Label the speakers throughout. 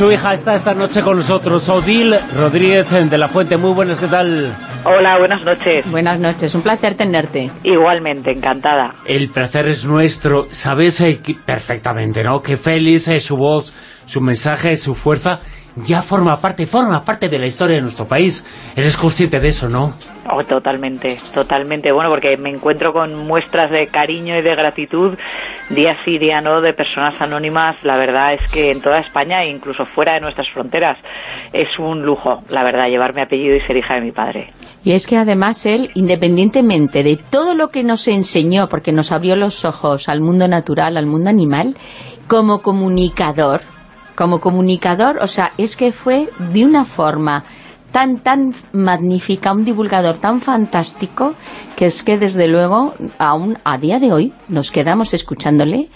Speaker 1: su hija está esta noche con nosotros, Odil Rodríguez de la Fuente. Muy buenas, ¿qué tal?
Speaker 2: Hola, buenas noches.
Speaker 3: Buenas noches, un placer tenerte.
Speaker 2: Igualmente, encantada.
Speaker 1: El placer es nuestro. Sabes eh, perfectamente, ¿no? Que Félix, eh, su voz, su mensaje, su fuerza ya forma parte, forma parte de la historia de nuestro país. Eres consciente de eso, ¿no?
Speaker 2: Oh, totalmente, totalmente. Bueno, porque me encuentro con muestras de cariño y de gratitud día sí, día no, de personas anónimas. La verdad es que en toda España e incluso fuera de nuestras fronteras es un lujo, la verdad, llevar mi apellido y ser hija de mi padre.
Speaker 3: Y es que además él, independientemente de todo lo que nos enseñó, porque nos abrió los ojos al mundo natural, al mundo animal, como comunicador, como comunicador, o sea, es que fue de una forma tan, tan magnífica, un divulgador tan fantástico, que es que desde luego, aún a día de hoy, nos quedamos escuchándole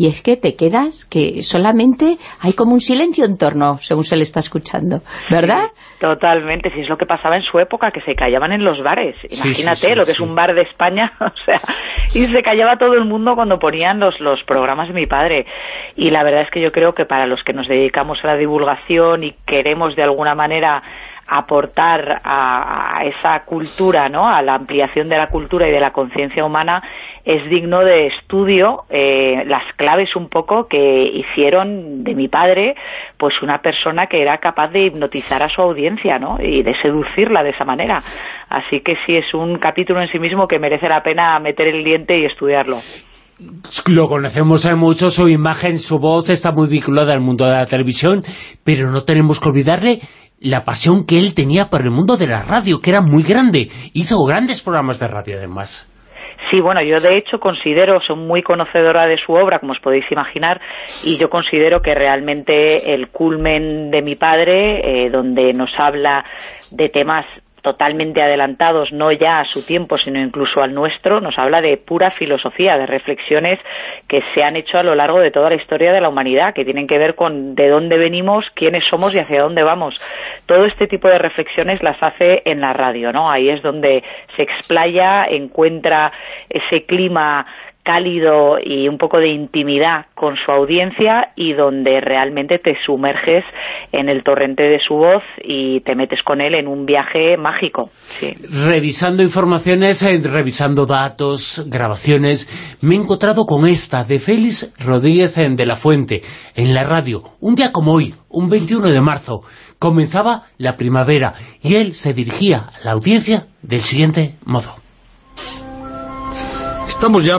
Speaker 3: y es que te quedas que solamente hay como un silencio en torno según se le está escuchando, ¿verdad?
Speaker 2: totalmente, si es lo que pasaba en su época, que se callaban en los bares. Imagínate lo que es un bar de España, o sea, y se callaba todo el mundo cuando ponían los, los programas de mi padre. Y la verdad es que yo creo que para los que nos dedicamos a la divulgación y queremos de alguna manera aportar a, esa cultura, ¿no? a la ampliación de la cultura y de la conciencia humana, es digno de estudio eh, las claves un poco que hicieron de mi padre pues una persona que era capaz de hipnotizar a su audiencia ¿no? y de seducirla de esa manera. Así que sí, es un capítulo en sí mismo que merece la pena meter el diente y estudiarlo.
Speaker 1: Lo conocemos mucho, su imagen, su voz está muy vinculada al mundo de la televisión, pero no tenemos que olvidarle la pasión que él tenía por el mundo de la radio, que era muy grande. Hizo grandes programas de radio, además.
Speaker 2: Sí, bueno, yo de hecho considero, soy muy conocedora de su obra, como os podéis imaginar, y yo considero que realmente el culmen de mi padre, eh, donde nos habla de temas totalmente adelantados, no ya a su tiempo, sino incluso al nuestro, nos habla de pura filosofía, de reflexiones que se han hecho a lo largo de toda la historia de la humanidad, que tienen que ver con de dónde venimos, quiénes somos y hacia dónde vamos. Todo este tipo de reflexiones las hace en la radio, ¿no? Ahí es donde se explaya, encuentra ese clima cálido y un poco de intimidad con su audiencia y donde realmente te sumerges en el torrente de su voz y te metes con él en un viaje mágico.
Speaker 1: Revisando informaciones, eh, revisando datos, grabaciones, me he encontrado con esta de Félix Rodríguez de la Fuente en la radio, un día como hoy, un 21 de marzo, comenzaba la primavera y él se dirigía a la audiencia del siguiente modo.
Speaker 4: Estamos ya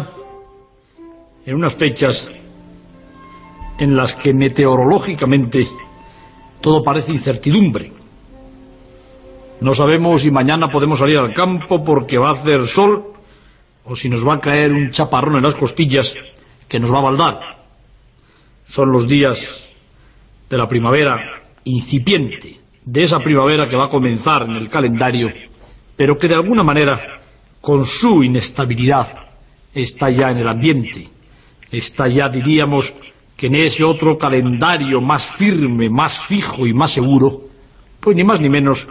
Speaker 4: en unas fechas en las que meteorológicamente todo parece incertidumbre. No sabemos si mañana podemos salir al campo porque va a hacer sol o si nos va a caer un chaparrón en las costillas que nos va a baldar. Son los días de la primavera incipiente, de esa primavera que va a comenzar en el calendario, pero que de alguna manera, con su inestabilidad, está ya en el ambiente está ya, diríamos, que en ese otro calendario más firme, más fijo y más seguro, pues ni más ni menos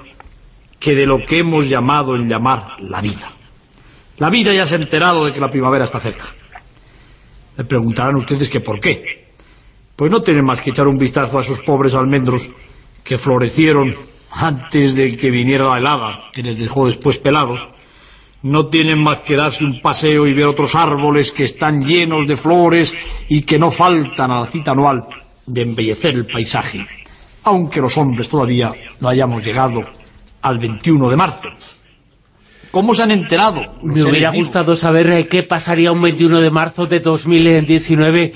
Speaker 4: que de lo que hemos llamado en llamar la vida. La vida ya se ha enterado de que la primavera está cerca. Me preguntarán ustedes que por qué. Pues no tienen más que echar un vistazo a esos pobres almendros que florecieron antes de que viniera la helada, que les dejó después pelados, no tienen más que darse un paseo y ver otros árboles que están llenos de flores y que no faltan a la cita anual de embellecer el paisaje, aunque los hombres todavía no hayamos llegado al 21 de marzo. ¿Cómo se han enterado?
Speaker 1: Me hubiera gustado saber eh, qué pasaría un 21 de marzo de 2019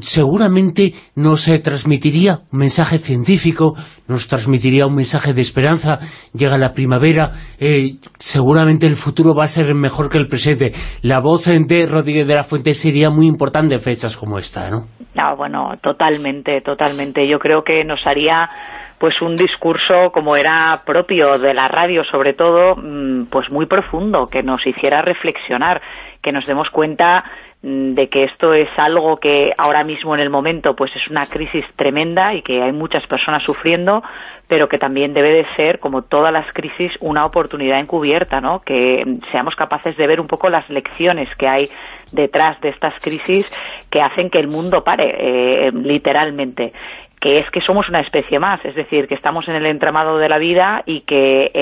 Speaker 1: seguramente nos eh, transmitiría un mensaje científico, nos transmitiría un mensaje de esperanza, llega la primavera, eh, seguramente el futuro va a ser mejor que el presente. La voz de Rodríguez de la Fuente sería muy importante en fechas como esta, ¿no?
Speaker 2: No, bueno, totalmente, totalmente. Yo creo que nos haría pues un discurso como era propio de la radio sobre todo, mm, pues muy profundo, que nos hiciera reflexionar, que nos demos cuenta Mm, de que esto es algo que ahora mismo en el momento pues es una crisis tremenda y que hay muchas personas sufriendo, pero que también debe de ser, como todas las crisis, una oportunidad encubierta, ¿no? Que seamos capaces de ver un poco las lecciones que hay detrás de estas crisis que hacen que el mundo pare, eh, literalmente que es que somos una especie más, es decir, que estamos en el entramado de la vida y que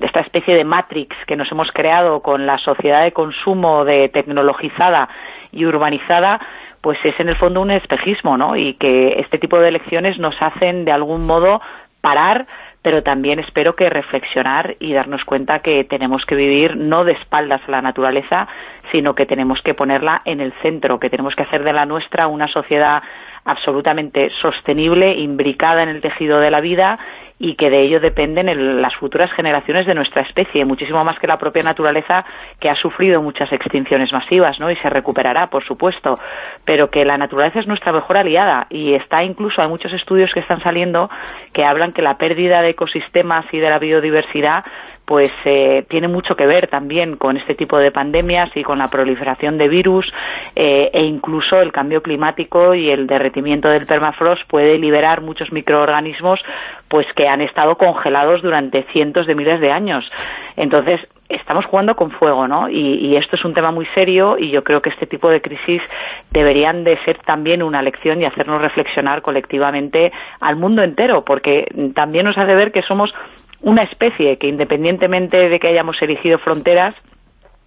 Speaker 2: esta especie de matrix que nos hemos creado con la sociedad de consumo de tecnologizada y urbanizada, pues es en el fondo un espejismo, ¿no? Y que este tipo de elecciones nos hacen de algún modo parar, pero también espero que reflexionar y darnos cuenta que tenemos que vivir no de espaldas a la naturaleza, sino que tenemos que ponerla en el centro, que tenemos que hacer de la nuestra una sociedad absolutamente sostenible, imbricada en el tejido de la vida y que de ello dependen las futuras generaciones de nuestra especie, muchísimo más que la propia naturaleza que ha sufrido muchas extinciones masivas, ¿no? Y se recuperará, por supuesto, pero que la naturaleza es nuestra mejor aliada y está incluso hay muchos estudios que están saliendo que hablan que la pérdida de ecosistemas y de la biodiversidad pues eh, tiene mucho que ver también con este tipo de pandemias y con la proliferación de virus eh, e incluso el cambio climático y el derretimiento del permafrost puede liberar muchos microorganismos pues que han estado congelados durante cientos de miles de años. Entonces, estamos jugando con fuego, ¿no? Y, y, esto es un tema muy serio y yo creo que este tipo de crisis deberían de ser también una lección y hacernos reflexionar colectivamente al mundo entero, porque también nos hace ver que somos una especie que independientemente de que hayamos erigido fronteras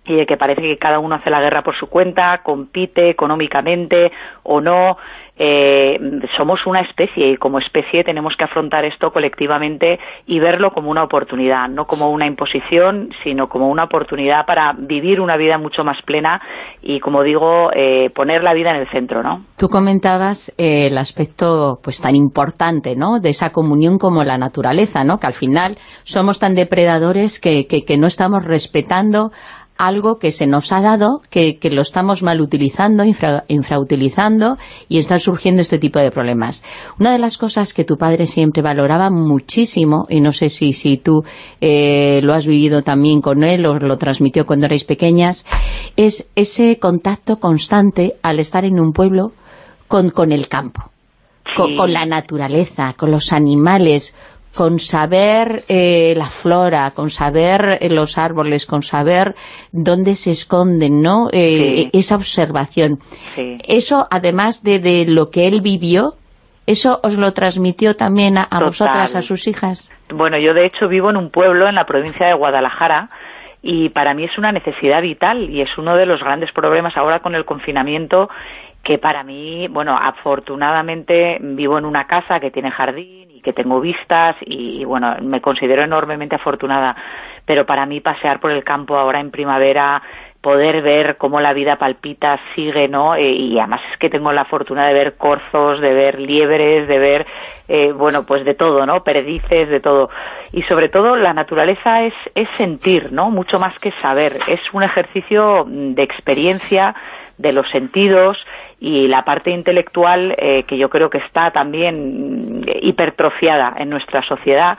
Speaker 2: y de que parece que cada uno hace la guerra por su cuenta, compite económicamente o no, eh, somos una especie y como especie tenemos que afrontar esto colectivamente y verlo como una oportunidad, no como una imposición, sino como una oportunidad para vivir una vida mucho más plena y, como digo, eh, poner la vida en el centro, ¿no?
Speaker 3: Tú comentabas eh, el aspecto pues tan importante, ¿no?, de esa comunión como la naturaleza, ¿no?, que al final somos tan depredadores que, que, que no estamos respetando algo que se nos ha dado, que, lo estamos mal utilizando, infrautilizando, y están surgiendo este tipo de problemas. Una de las cosas que tu padre siempre valoraba muchísimo, y no sé si, si tú eh, lo has vivido también con él o lo transmitió cuando erais pequeñas, es ese contacto constante al estar en un pueblo con, con el campo. con, la naturaleza, con los animales, con saber eh, la flora, con saber eh, los árboles, con saber dónde se esconden, ¿no? Eh, esa observación. Eso, además de, de, lo que él vivió, ¿eso os lo transmitió también a, vosotras, a sus hijas?
Speaker 2: Bueno, yo de hecho vivo en un pueblo en la provincia de Guadalajara, y para mí es una necesidad vital y es uno de los grandes problemas ahora con el confinamiento que para mí, bueno, afortunadamente vivo en una casa que tiene jardín que tengo vistas y, bueno, me considero enormemente afortunada, pero para mí pasear por el campo ahora en primavera poder ver cómo la vida palpita, sigue, ¿no? Eh, y además es que tengo la fortuna de ver corzos, de ver liebres, de ver, eh, bueno, pues de todo, ¿no? Perdices, de todo. Y sobre todo la naturaleza es, es sentir, ¿no? Mucho más que saber. Es un ejercicio de experiencia de los sentidos y la parte intelectual eh, que yo creo que está también hipertrofiada en nuestra sociedad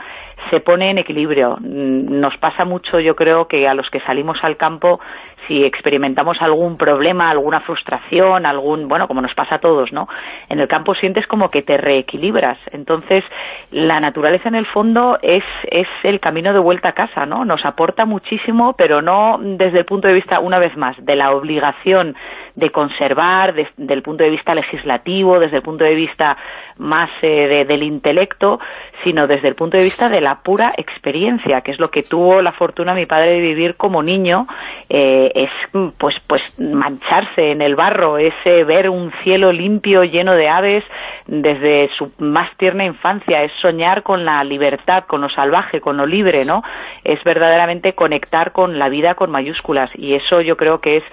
Speaker 2: se pone en equilibrio. Nos pasa mucho, yo creo, que a los que salimos al campo si experimentamos algún problema, alguna frustración, algún, bueno, como nos pasa a todos, ¿no? En el campo sientes como que te reequilibras. Entonces, la naturaleza en el fondo es, es el camino de vuelta a casa, ¿no? Nos aporta muchísimo, pero no desde el punto de vista, una vez más, de la obligación de conservar, desde el punto de vista legislativo, desde el punto de vista más eh, del intelecto, sino desde el punto de vista de la pura experiencia, que es lo que tuvo la fortuna mi padre de vivir como niño eh, es pues pues mancharse en el barro, ese ver un cielo limpio lleno de aves desde su más tierna infancia, es soñar con la libertad, con lo salvaje, con lo libre, ¿no? Es verdaderamente conectar con la vida con mayúsculas y eso yo creo que es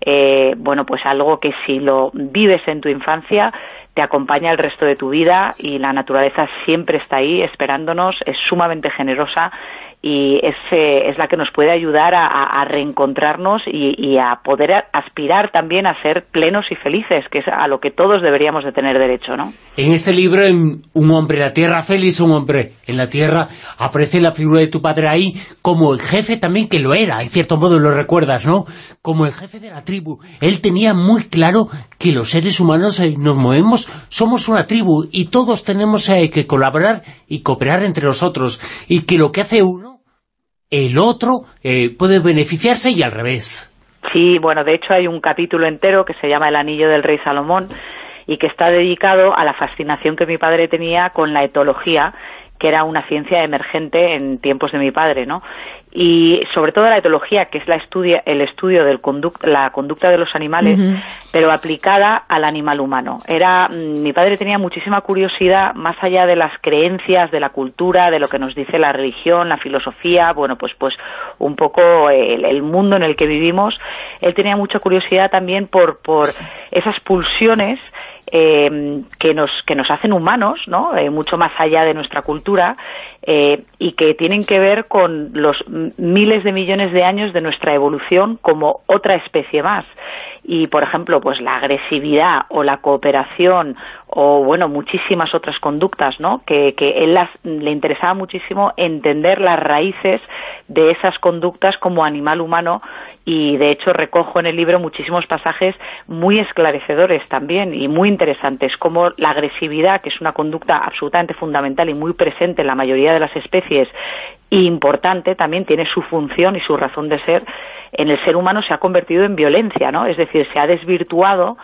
Speaker 2: eh, bueno pues algo que si lo vives en tu infancia te acompaña el resto de tu vida y la naturaleza siempre está ahí esperándonos, es sumamente generosa y es, es la que nos puede ayudar a, reencontrarnos y, a poder aspirar también a ser plenos y felices, que es a lo que todos deberíamos de tener derecho, ¿no?
Speaker 1: En este libro, en Un hombre en la tierra, feliz un hombre en la tierra, aparece la figura de tu padre ahí como el jefe también que lo era, en cierto modo lo recuerdas, ¿no? Como el jefe de la tribu. Él tenía muy claro que los seres humanos eh, nos movemos, somos una tribu y todos tenemos eh, que colaborar y cooperar entre nosotros y que lo que hace uno el otro eh, puede beneficiarse y al revés.
Speaker 2: Sí, bueno, de hecho hay un capítulo entero que se llama El anillo del rey Salomón y que está dedicado a la fascinación que mi padre tenía con la etología que era una ciencia emergente en tiempos de mi padre, ¿no? Y sobre todo la etología, que es la estudia, el estudio de la conducta de los animales, pero aplicada al animal humano. Era, mm, mi padre tenía muchísima curiosidad, más allá de las creencias, de la cultura, de lo que nos dice la religión, la filosofía, bueno, pues, pues un poco el, el mundo en el que vivimos. Él tenía mucha curiosidad también por, por esas pulsiones eh, que, nos, que nos hacen humanos, ¿no? Eh, mucho más allá de nuestra cultura, eh, y que tienen que ver con los miles de millones de años de nuestra evolución como otra especie más y por ejemplo pues la agresividad o la cooperación o bueno muchísimas otras conductas no que, él las, le interesaba muchísimo entender las raíces de esas conductas como animal humano y de hecho recojo en el libro muchísimos pasajes muy esclarecedores también y muy interesantes como la agresividad que es una conducta absolutamente fundamental y muy presente en la mayoría de las especies importante también tiene su función y su razón de ser en el ser humano se ha convertido en violencia, ¿no? Es decir, se ha desvirtuado,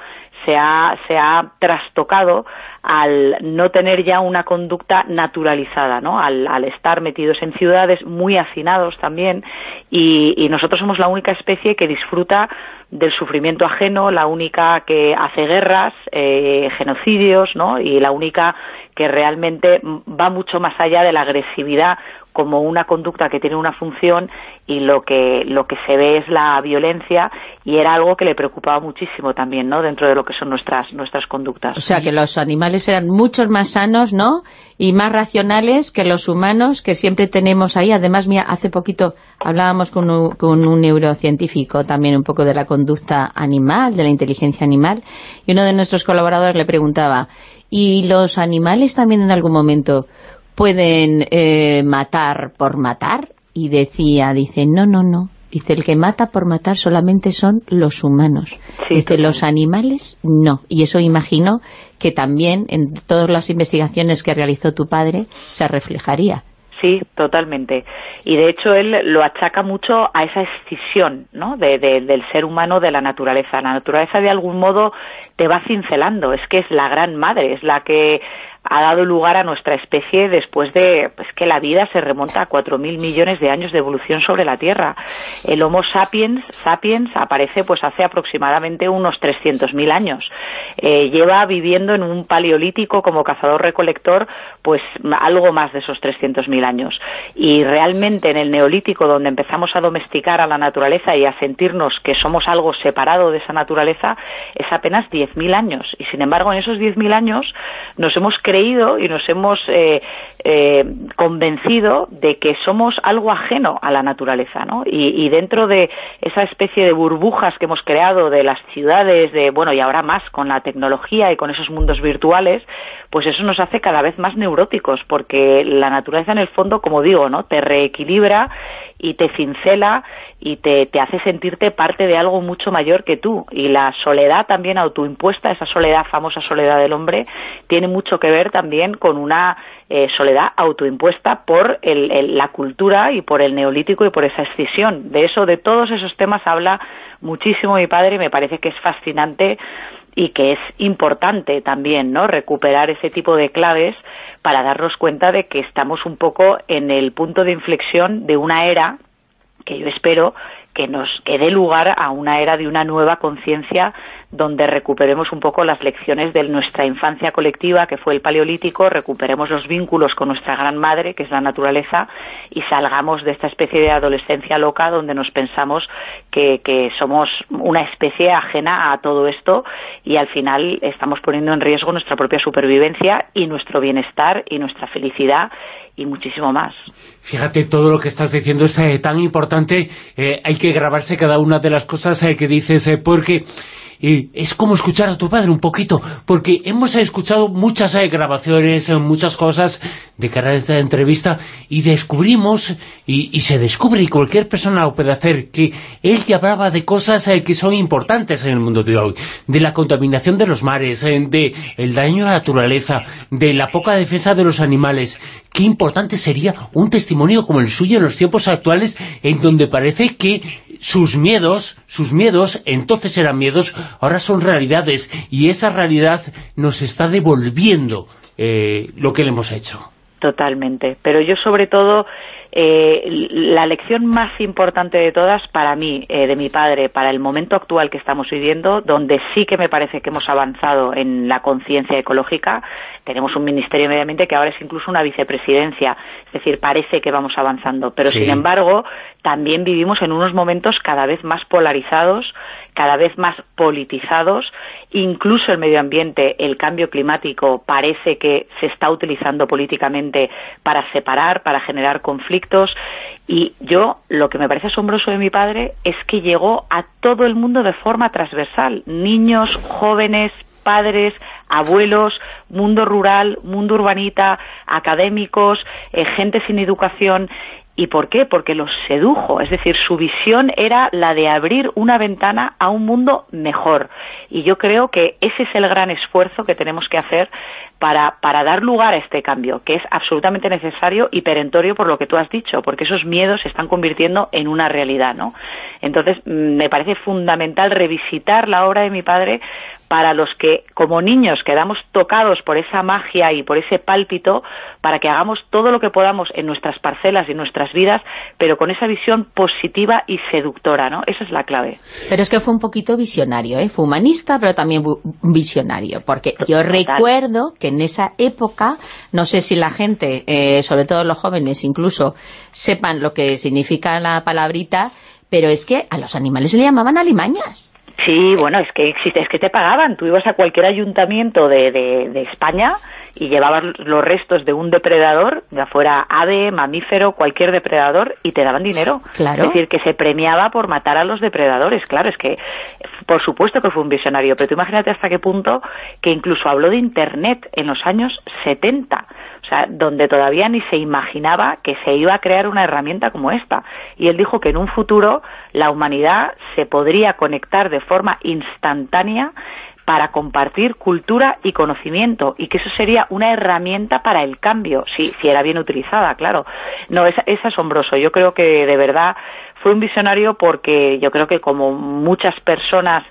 Speaker 2: se ha, se ha trastocado al no tener ya una conducta naturalizada, ¿no? Al, al estar metidos en ciudades muy hacinados también y, y nosotros somos la única especie que disfruta del sufrimiento ajeno, la única que hace guerras, eh, genocidios, ¿no? Y la única que realmente va mucho más allá de la agresividad como una conducta que tiene una función y lo que lo que se ve es la violencia y era algo que le preocupaba muchísimo también, ¿no? Dentro de lo que son nuestras nuestras conductas.
Speaker 3: O sea, que los animales eran muchos más sanos, ¿no? Y más racionales que los humanos que siempre tenemos ahí. Además, mira, hace poquito hablábamos con un, con un neurocientífico también un poco de la conducta animal, de la inteligencia animal, y uno de nuestros colaboradores le preguntaba, ¿y los animales también en algún momento pueden eh, matar por matar y decía, dice, no, no, no dice, el que mata por matar solamente son los humanos dice, los animales no y eso imagino que también en todas las investigaciones que realizó tu padre se reflejaría
Speaker 2: Sí, totalmente. Y de hecho él lo achaca mucho a esa escisión ¿no? de, del ser humano de la naturaleza. La naturaleza de algún modo te va cincelando, es que es la gran madre, es la que ha dado lugar a nuestra especie después de pues, que la vida se remonta a 4.000 millones de años de evolución sobre la Tierra. El Homo sapiens, sapiens aparece pues hace aproximadamente unos 300.000 años. Eh, lleva viviendo en un paleolítico como cazador-recolector pues algo más de esos 300.000 años. Y realmente en el neolítico, donde empezamos a domesticar a la naturaleza y a sentirnos que somos algo separado de esa naturaleza, es apenas 10.000 años. Y sin embargo, en esos 10.000 años nos hemos creído y nos hemos eh, eh, convencido de que somos algo ajeno a la naturaleza, ¿no? Y, dentro de esa especie de burbujas que hemos creado de las ciudades, de bueno y ahora más con la tecnología y con esos mundos virtuales, pues eso nos hace cada vez más neuróticos, porque la naturaleza en el fondo, como digo, ¿no? Te reequilibra y te cincela y te, te, hace sentirte parte de algo mucho mayor que tú. Y la soledad también autoimpuesta, esa soledad, famosa soledad del hombre, tiene mucho que ver también con una eh, soledad autoimpuesta por el, la cultura y por el neolítico y por esa escisión. De eso, de todos esos temas habla muchísimo mi padre y me parece que es fascinante y que es importante también, ¿no?, recuperar ese tipo de claves para darnos cuenta de que estamos un poco en el punto de inflexión de una era que yo espero que nos que dé lugar a una era de una nueva conciencia donde recuperemos un poco las lecciones de nuestra infancia colectiva, que fue el paleolítico, recuperemos los vínculos con nuestra gran madre, que es la naturaleza, y salgamos de esta especie de adolescencia loca donde nos pensamos que, que somos una especie ajena a todo esto y al final estamos poniendo en riesgo nuestra propia supervivencia y nuestro bienestar y nuestra felicidad y muchísimo más.
Speaker 1: Fíjate, todo lo que estás diciendo es eh, tan importante, eh, hay que grabarse cada una de las cosas eh, que dices, porque es como escuchar a tu padre un poquito, porque hemos escuchado muchas eh, grabaciones, eh, muchas cosas de cara a esta entrevista, y descubrimos, y, se descubre, y cualquier persona lo puede hacer, que él ya hablaba de cosas eh, que son importantes en el mundo de hoy, de la contaminación de los mares, de el daño a la naturaleza, de la poca defensa de los animales. Qué importante sería un testimonio como el suyo en los tiempos actuales, en donde parece que sus miedos, sus miedos, entonces eran miedos, ahora son realidades, y esa realidad nos está devolviendo eh, lo que le hemos hecho.
Speaker 2: Totalmente, pero yo sobre todo eh, la lección más importante de todas para mí, eh, de mi padre, para el momento actual que estamos viviendo, donde sí que me parece que hemos avanzado en la conciencia ecológica, tenemos un Ministerio de Medio Ambiente que ahora es incluso una vicepresidencia, es decir, parece que vamos avanzando, pero sin embargo también vivimos en unos momentos cada vez más polarizados, cada vez más politizados, incluso el medio ambiente, el cambio climático parece que se está utilizando políticamente para separar, para generar conflictos. Y yo lo que me parece asombroso de mi padre es que llegó a todo el mundo de forma transversal, niños, jóvenes, padres, abuelos, mundo rural, mundo urbanita, académicos, eh, gente sin educación ¿Y por qué? Porque los sedujo, es decir, su visión era la de abrir una ventana a un mundo mejor. Y yo creo que ese es el gran esfuerzo que tenemos que hacer para, para dar lugar a este cambio, que es absolutamente necesario y perentorio por lo que tú has dicho, porque esos miedos se están convirtiendo en una realidad, ¿no? Entonces, mm, me parece fundamental revisitar la obra de mi padre para los que como niños quedamos tocados por esa magia y por ese pálpito, para que hagamos todo lo que podamos en nuestras parcelas y en nuestras vidas, pero con esa visión positiva y seductora, ¿no? Esa es la clave.
Speaker 3: Pero es que fue un poquito visionario, ¿eh? Fue humanista, pero también visionario, porque yo recuerdo que en esa época, no sé si la gente, eh, sobre todo los jóvenes incluso, sepan lo que significa la palabrita, pero es que a los animales le llamaban alimañas.
Speaker 2: Sí, bueno, es que existe, es que te pagaban. Tú ibas a cualquier ayuntamiento de, de, España y llevabas los restos de un depredador, ya fuera ave, mamífero, cualquier depredador, y te daban dinero.
Speaker 3: Claro.
Speaker 2: Es decir, que se premiaba por matar a los depredadores. Claro, es que, por supuesto que fue un visionario, pero tú imagínate hasta qué punto que incluso habló de Internet en los años 70 o sea, donde todavía ni se imaginaba que se iba a crear una herramienta como esta. Y él dijo que en un futuro la humanidad se podría conectar de forma instantánea para compartir cultura y conocimiento y que eso sería una herramienta para el cambio, si, si era bien utilizada, claro. No, es, es asombroso. Yo creo que de verdad fue un visionario porque yo creo que como muchas personas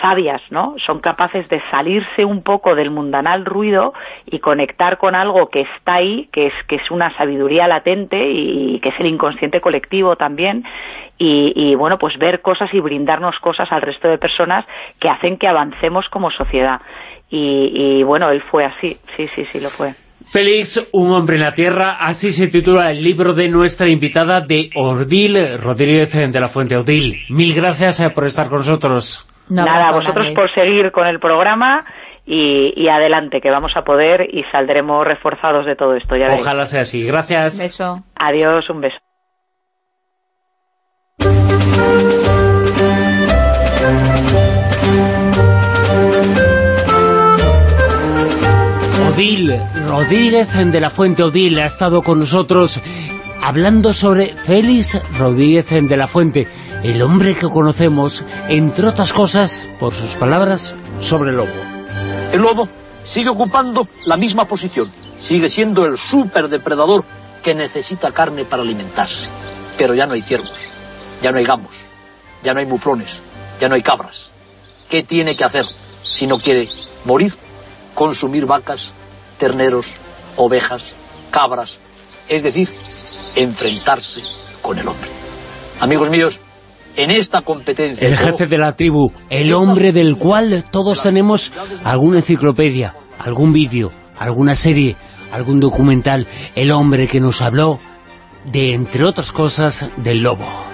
Speaker 2: sabias, ¿no? Son capaces de salirse un poco del mundanal ruido y conectar con algo que está ahí, que es, que es una sabiduría latente y que es el inconsciente colectivo también, y, bueno, pues ver cosas y brindarnos cosas al resto de personas que hacen que avancemos como sociedad. Y, y bueno, él fue así, sí, sí, sí, lo fue.
Speaker 1: Félix, un hombre en la tierra, así se titula el libro de nuestra invitada de Ordil Rodríguez de la Fuente. Ordil, mil gracias eh, por estar con nosotros.
Speaker 2: Nada, vosotros por seguir con el programa y, adelante, que vamos a poder y saldremos reforzados de todo esto. Ya
Speaker 1: Ojalá sea así. Gracias.
Speaker 3: beso.
Speaker 2: Adiós, un beso.
Speaker 1: Odil Rodríguez de la Fuente Odil ha estado con nosotros hablando sobre Félix Rodríguez de la Fuente el hombre que conocemos, entre otras cosas, por sus palabras, sobre el lobo.
Speaker 5: El lobo sigue ocupando la misma posición, sigue siendo el superdepredador que necesita carne para alimentarse. Pero ya no hay ciervos, ya no hay gamos, ya no hay muflones, ya no hay cabras. ¿Qué tiene que hacer si no quiere morir? Consumir vacas, terneros, ovejas, cabras, es decir, enfrentarse con el hombre. Amigos míos, en esta competencia.
Speaker 1: El jefe de la tribu, el hombre del cual todos tenemos alguna enciclopedia, algún vídeo, alguna serie, algún documental, el hombre que nos habló de, entre otras cosas, del lobo.